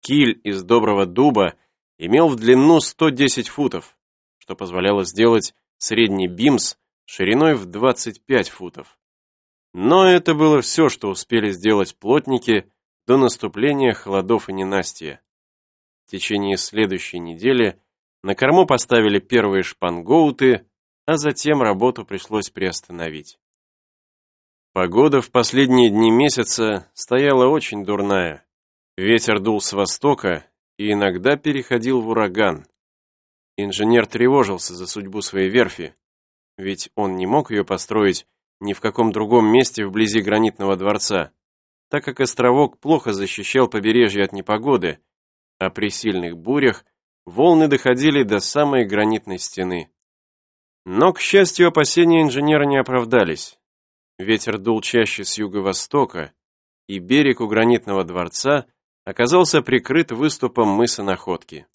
Киль из доброго дуба имел в длину 110 футов, что позволяло сделать средний бимс шириной в 25 футов. Но это было все, что успели сделать плотники до наступления холодов и ненастья. В течение следующей недели на корму поставили первые шпангоуты, а затем работу пришлось приостановить. Погода в последние дни месяца стояла очень дурная. Ветер дул с востока и иногда переходил в ураган. Инженер тревожился за судьбу своей верфи, ведь он не мог ее построить ни в каком другом месте вблизи гранитного дворца, так как островок плохо защищал побережье от непогоды, а при сильных бурях волны доходили до самой гранитной стены. Но, к счастью, опасения инженера не оправдались. Ветер дул чаще с юго-востока, и берег у гранитного дворца оказался прикрыт выступом мыса Находки.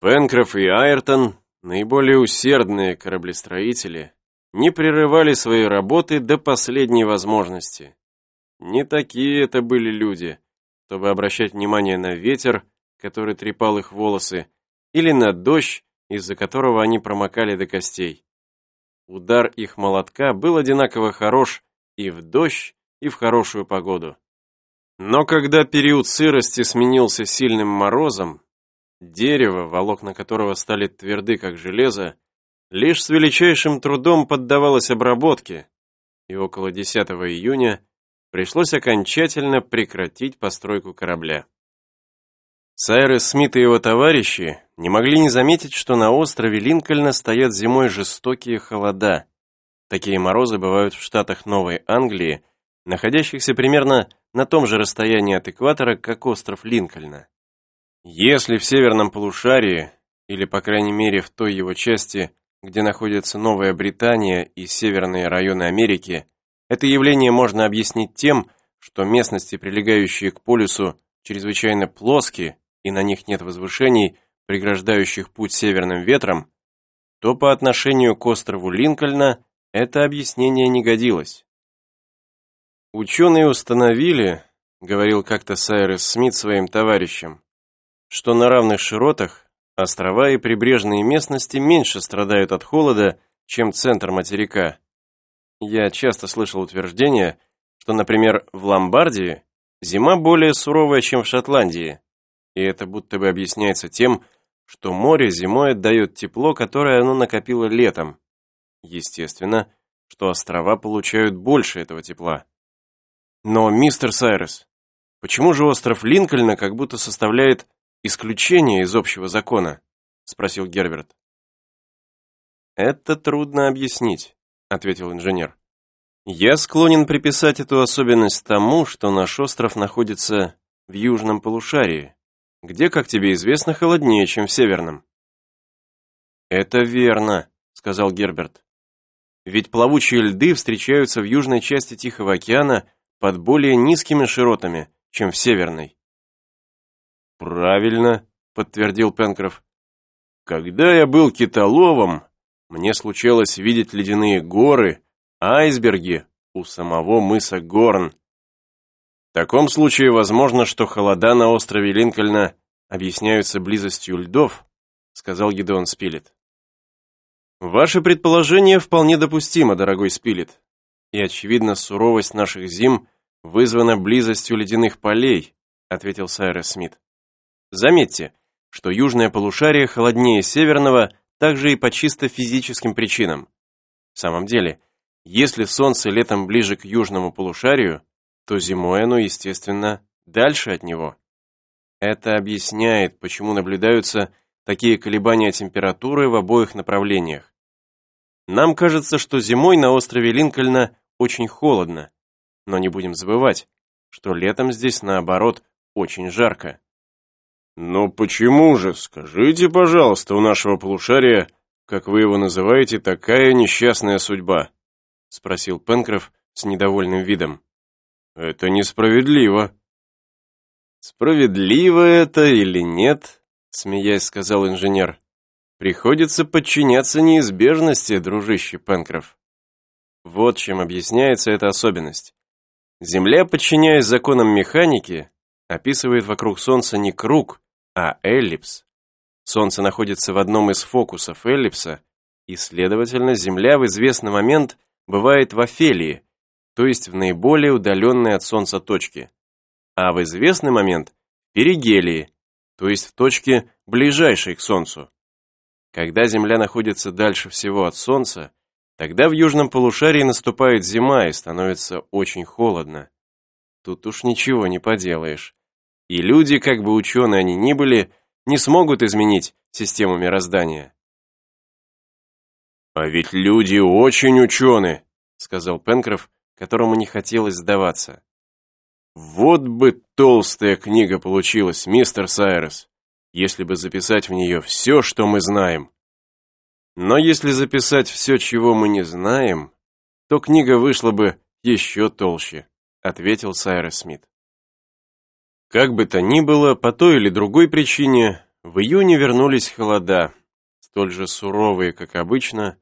Пенкроф и Айртон, наиболее усердные кораблестроители, не прерывали свои работы до последней возможности. Не такие это были люди, чтобы обращать внимание на ветер, который трепал их волосы, или на дождь, из-за которого они промокали до костей. Удар их молотка был одинаково хорош и в дождь, и в хорошую погоду. Но когда период сырости сменился сильным морозом, дерево, волокна которого стали тверды, как железо, лишь с величайшим трудом поддавалось обработке, и около 10 июня пришлось окончательно прекратить постройку корабля. Сайрес Смит и его товарищи не могли не заметить, что на острове Линкольна стоят зимой жестокие холода. Такие морозы бывают в штатах Новой Англии, находящихся примерно на том же расстоянии от экватора, как остров Линкольна. Если в северном полушарии, или по крайней мере в той его части, где находится Новая Британия и северные районы Америки, это явление можно объяснить тем, что местности, прилегающие к полюсу, чрезвычайно плоские, и на них нет возвышений, преграждающих путь северным ветрам, то по отношению к острову Линкольна это объяснение не годилось. Ученые установили, говорил как-то Сайрес Смит своим товарищам, что на равных широтах острова и прибрежные местности меньше страдают от холода, чем центр материка. Я часто слышал утверждение, что, например, в Ломбардии зима более суровая, чем в Шотландии, и это будто бы объясняется тем, что море зимой отдает тепло, которое оно накопило летом. Естественно, что острова получают больше этого тепла. Но, мистер Сайрес, почему же остров Линкольна как будто составляет исключение из общего закона? Спросил Герберт. Это трудно объяснить, ответил инженер. Я склонен приписать эту особенность тому, что наш остров находится в южном полушарии, где, как тебе известно, холоднее, чем в северном. Это верно, сказал Герберт. Ведь плавучие льды встречаются в южной части Тихого океана под более низкими широтами, чем в северной. «Правильно», — подтвердил Пенкроф. «Когда я был китоловом, мне случалось видеть ледяные горы, айсберги у самого мыса Горн. В таком случае возможно, что холода на острове Линкольна объясняются близостью льдов», — сказал Гидеон Спилет. «Ваше предположение вполне допустимо, дорогой Спилет, и, очевидно, суровость наших зим вызвана близостью ледяных полей, ответил Сайрес Смит. Заметьте, что южное полушарие холоднее северного также и по чисто физическим причинам. В самом деле, если Солнце летом ближе к южному полушарию, то зимой оно, естественно, дальше от него. Это объясняет, почему наблюдаются такие колебания температуры в обоих направлениях. Нам кажется, что зимой на острове Линкольна очень холодно, но не будем забывать, что летом здесь, наоборот, очень жарко. «Но почему же, скажите, пожалуйста, у нашего полушария, как вы его называете, такая несчастная судьба?» — спросил Пенкроф с недовольным видом. «Это несправедливо». «Справедливо это или нет?» — смеясь сказал инженер. «Приходится подчиняться неизбежности, дружище Пенкроф. Вот чем объясняется эта особенность. Земля, подчиняясь законам механики, описывает вокруг Солнца не круг, а эллипс. Солнце находится в одном из фокусов эллипса, и, следовательно, Земля в известный момент бывает в афелии, то есть в наиболее удаленной от Солнца точке, а в известный момент – перигелии, то есть в точке, ближайшей к Солнцу. Когда Земля находится дальше всего от Солнца, тогда в южном полушарии наступает зима и становится очень холодно. Тут уж ничего не поделаешь. И люди, как бы ученые они ни были, не смогут изменить систему мироздания. «А ведь люди очень ученые», — сказал Пенкроф, которому не хотелось сдаваться. «Вот бы толстая книга получилась, мистер Сайрес, если бы записать в нее все, что мы знаем. Но если записать все, чего мы не знаем, то книга вышла бы еще толще», — ответил Сайрес Смит. Как бы то ни было, по той или другой причине, в июне вернулись холода, столь же суровые, как обычно,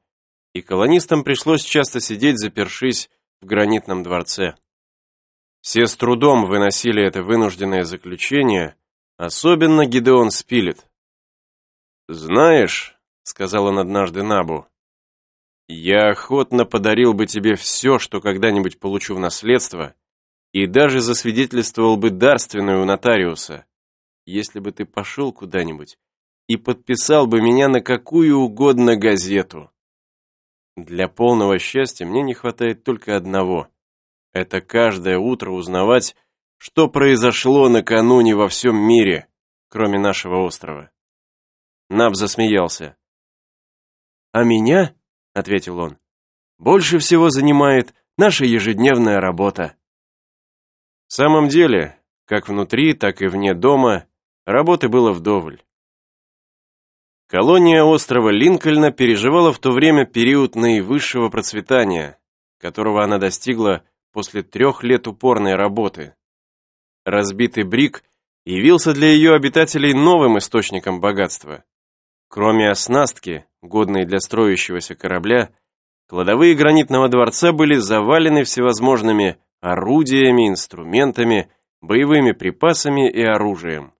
и колонистам пришлось часто сидеть, запершись в гранитном дворце. Все с трудом выносили это вынужденное заключение, особенно Гидеон Спилет. «Знаешь», — сказал он однажды Набу, «я охотно подарил бы тебе все, что когда-нибудь получу в наследство, и даже засвидетельствовал бы дарственную у нотариуса, если бы ты пошел куда-нибудь и подписал бы меня на какую угодно газету. Для полного счастья мне не хватает только одного. Это каждое утро узнавать, что произошло накануне во всем мире, кроме нашего острова. Наб засмеялся. «А меня, — ответил он, — больше всего занимает наша ежедневная работа. В самом деле, как внутри, так и вне дома, работы было вдоволь. Колония острова Линкольна переживала в то время период наивысшего процветания, которого она достигла после трех лет упорной работы. Разбитый брик явился для ее обитателей новым источником богатства. Кроме оснастки, годной для строящегося корабля, кладовые гранитного дворца были завалены всевозможными орудиями, инструментами, боевыми припасами и оружием.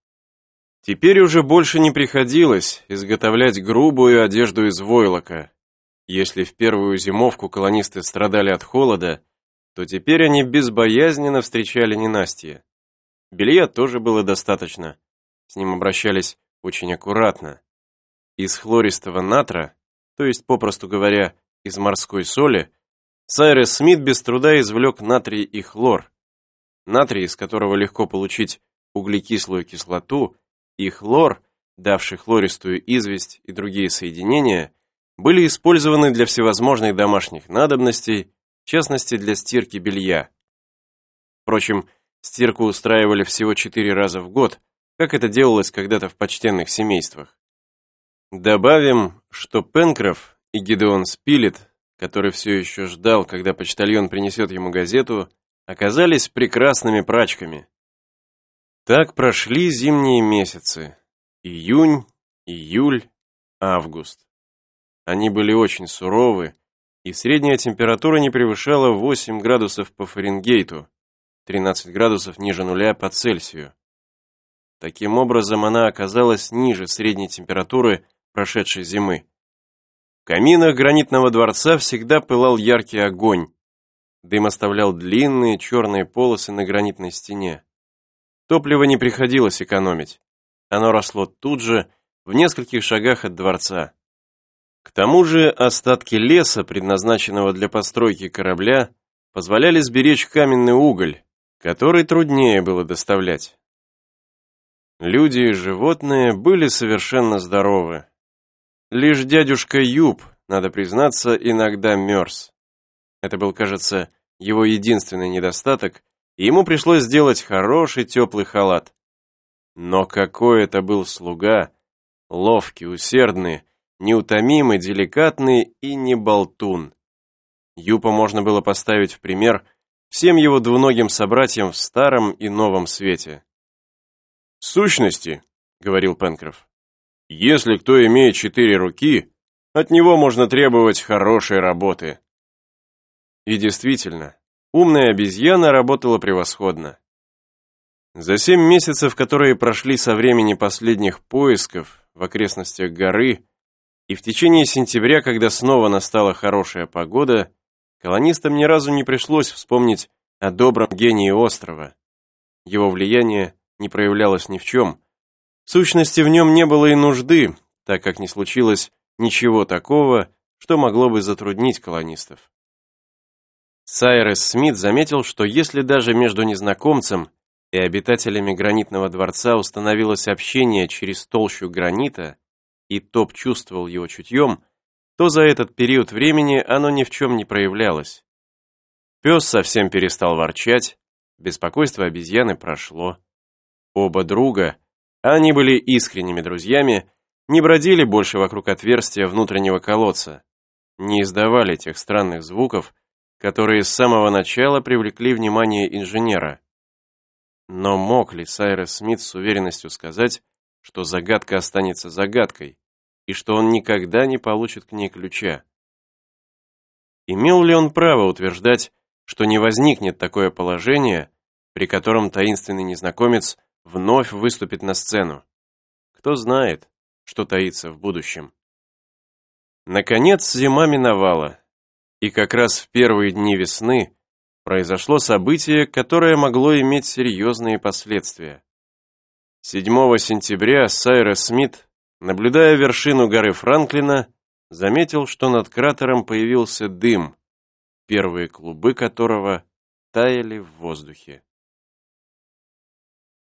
Теперь уже больше не приходилось изготовлять грубую одежду из войлока. Если в первую зимовку колонисты страдали от холода, то теперь они безбоязненно встречали ненастье. Белья тоже было достаточно, с ним обращались очень аккуратно. Из хлористого натра, то есть, попросту говоря, из морской соли, Сайрес Смит без труда извлек натрий и хлор. Натрий, из которого легко получить углекислую кислоту, и хлор, давший хлористую известь и другие соединения, были использованы для всевозможных домашних надобностей, в частности для стирки белья. Впрочем, стирку устраивали всего четыре раза в год, как это делалось когда-то в почтенных семействах. Добавим, что Пенкроф и Гидеон Спилет который все еще ждал, когда почтальон принесет ему газету, оказались прекрасными прачками. Так прошли зимние месяцы. Июнь, июль, август. Они были очень суровы, и средняя температура не превышала 8 градусов по Фаренгейту, 13 градусов ниже нуля по Цельсию. Таким образом, она оказалась ниже средней температуры прошедшей зимы каминах гранитного дворца всегда пылал яркий огонь. Дым оставлял длинные черные полосы на гранитной стене. Топливо не приходилось экономить. Оно росло тут же, в нескольких шагах от дворца. К тому же остатки леса, предназначенного для постройки корабля, позволяли сберечь каменный уголь, который труднее было доставлять. Люди и животные были совершенно здоровы. Лишь дядюшка Юб, надо признаться, иногда мерз. Это был, кажется, его единственный недостаток, и ему пришлось сделать хороший теплый халат. Но какой это был слуга! Ловкий, усердный, неутомимый, деликатный и не болтун. Юпа можно было поставить в пример всем его двуногим собратьям в старом и новом свете. «В сущности», — говорил Пенкроф, если кто имеет четыре руки, от него можно требовать хорошей работы. И действительно, умная обезьяна работала превосходно. За семь месяцев, которые прошли со времени последних поисков в окрестностях горы, и в течение сентября, когда снова настала хорошая погода, колонистам ни разу не пришлось вспомнить о добром гении острова. Его влияние не проявлялось ни в чем. Сущности, в нем не было и нужды, так как не случилось ничего такого, что могло бы затруднить колонистов. Сайрес Смит заметил, что если даже между незнакомцем и обитателями гранитного дворца установилось общение через толщу гранита, и Топ чувствовал его чутьем, то за этот период времени оно ни в чем не проявлялось. Пес совсем перестал ворчать, беспокойство обезьяны прошло. Оба друга, они были искренними друзьями, не бродили больше вокруг отверстия внутреннего колодца, не издавали тех странных звуков, которые с самого начала привлекли внимание инженера. Но мог ли Сайрес Смит с уверенностью сказать, что загадка останется загадкой, и что он никогда не получит к ней ключа? Имел ли он право утверждать, что не возникнет такое положение, при котором таинственный незнакомец вновь выступит на сцену? Кто знает, что таится в будущем. Наконец зима миновала, и как раз в первые дни весны произошло событие, которое могло иметь серьезные последствия. 7 сентября Сайрес Смит, наблюдая вершину горы Франклина, заметил, что над кратером появился дым, первые клубы которого таяли в воздухе.